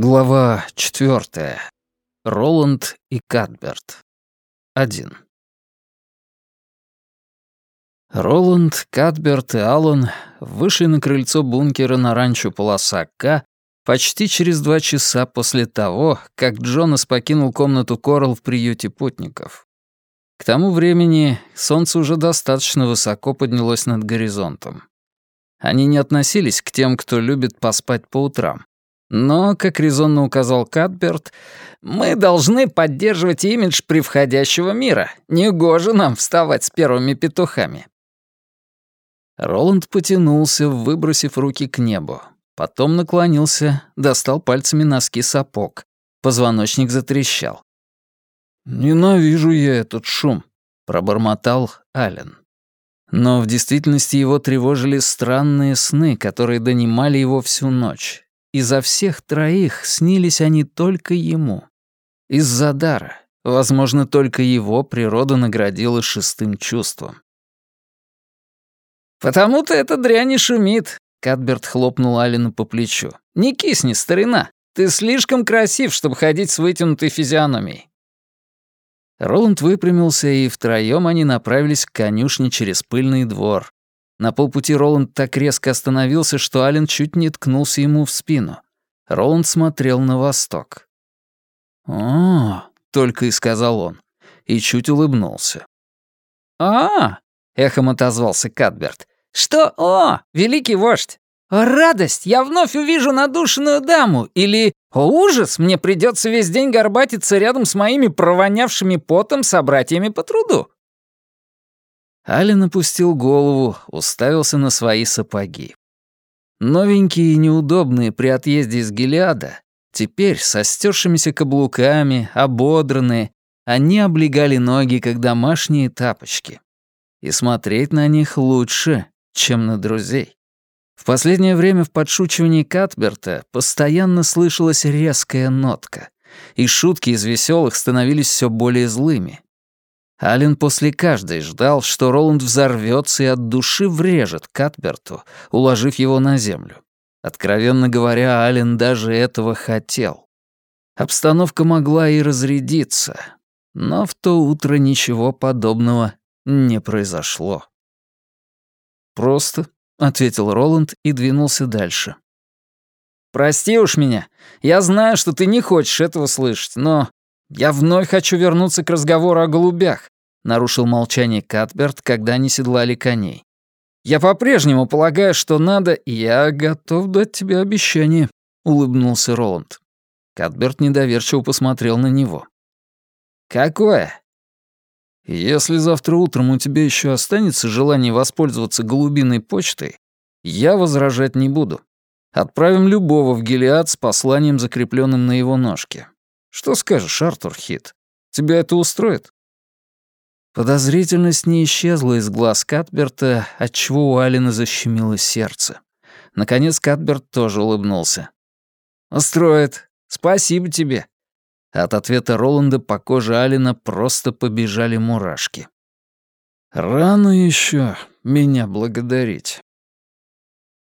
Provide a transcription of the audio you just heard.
Глава четвертая. Роланд и Кадберт. Один. Роланд, Кадберт и Аллан вышли на крыльцо бункера на ранчо полоса К почти через два часа после того, как Джонас покинул комнату Корал в приюте путников. К тому времени солнце уже достаточно высоко поднялось над горизонтом. Они не относились к тем, кто любит поспать по утрам. Но, как резонно указал Кадберт, мы должны поддерживать имидж превходящего мира. Негоже нам вставать с первыми петухами. Роланд потянулся, выбросив руки к небу. Потом наклонился, достал пальцами носки сапог. Позвоночник затрещал. «Ненавижу я этот шум», — пробормотал Ален. Но в действительности его тревожили странные сны, которые донимали его всю ночь. Изо всех троих снились они только ему. Из-за дара. Возможно, только его природа наградила шестым чувством. «Потому-то эта дрянь не шумит», — Кадберт хлопнул Алину по плечу. «Не кисни, старина. Ты слишком красив, чтобы ходить с вытянутой физиономией». Роланд выпрямился, и втроём они направились к конюшне через пыльный двор, на полпути Роланд так резко остановился, что Ален чуть не ткнулся ему в спину. Роланд смотрел на восток. «О!» — только и сказал он, и чуть улыбнулся. «А!» — эхом отозвался Кадберт. «Что? О, великий вождь! Радость! Я вновь увижу надушенную даму! Или, о, ужас! Мне придется весь день горбатиться рядом с моими провонявшими потом собратьями по труду!» Ален опустил голову, уставился на свои сапоги. Новенькие и неудобные при отъезде из Гелиада, теперь со стершимися каблуками, ободранные, они облегали ноги, как домашние тапочки. И смотреть на них лучше, чем на друзей. В последнее время в подшучивании Катберта постоянно слышалась резкая нотка, и шутки из веселых становились все более злыми. Ален после каждой ждал, что Роланд взорвется и от души врежет Катберту, уложив его на землю. Откровенно говоря, Ален даже этого хотел. Обстановка могла и разрядиться, но в то утро ничего подобного не произошло. «Просто», — ответил Роланд и двинулся дальше. «Прости уж меня. Я знаю, что ты не хочешь этого слышать, но «Я вновь хочу вернуться к разговору о голубях», — нарушил молчание Катберт, когда они седлали коней. «Я по-прежнему полагаю, что надо...» «Я готов дать тебе обещание», — улыбнулся Роланд. Катберт недоверчиво посмотрел на него. «Какое?» «Если завтра утром у тебя еще останется желание воспользоваться голубиной почтой, я возражать не буду. Отправим любого в Гелиад с посланием, закрепленным на его ножке. Что скажешь, Артур Хит? Тебя это устроит?» Подозрительность не исчезла из глаз Катберта, отчего у Алина защемило сердце. Наконец Катберт тоже улыбнулся. «Устроит. Спасибо тебе». От ответа Роланда по коже Алина просто побежали мурашки. «Рано еще меня благодарить».